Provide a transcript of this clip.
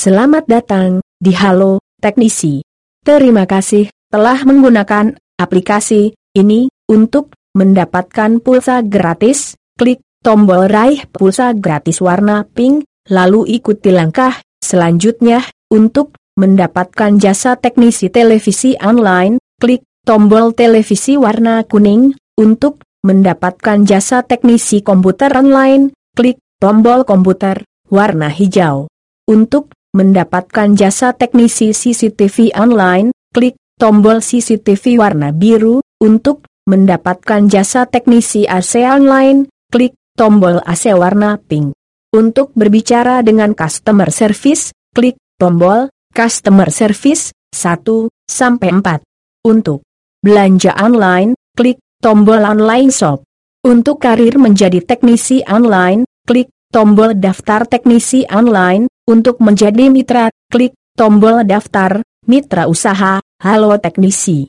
Selamat datang di Halo Teknisi. Terima kasih telah menggunakan aplikasi ini untuk mendapatkan pulsa gratis. Klik tombol raih pulsa gratis warna pink, lalu ikuti langkah selanjutnya untuk mendapatkan jasa teknisi televisi online. Klik tombol televisi warna kuning untuk mendapatkan jasa teknisi komputer online. Klik tombol komputer warna hijau untuk mendapatkan jasa teknisi CCTV online, klik tombol CCTV warna biru, untuk mendapatkan jasa teknisi AC online, klik tombol AC warna pink. Untuk berbicara dengan customer service, klik tombol customer service 1 sampai 4. Untuk belanja online, klik tombol online shop. Untuk karir menjadi teknisi online, klik tombol daftar teknisi online, untuk menjadi mitra, klik tombol daftar, mitra usaha, halo teknisi.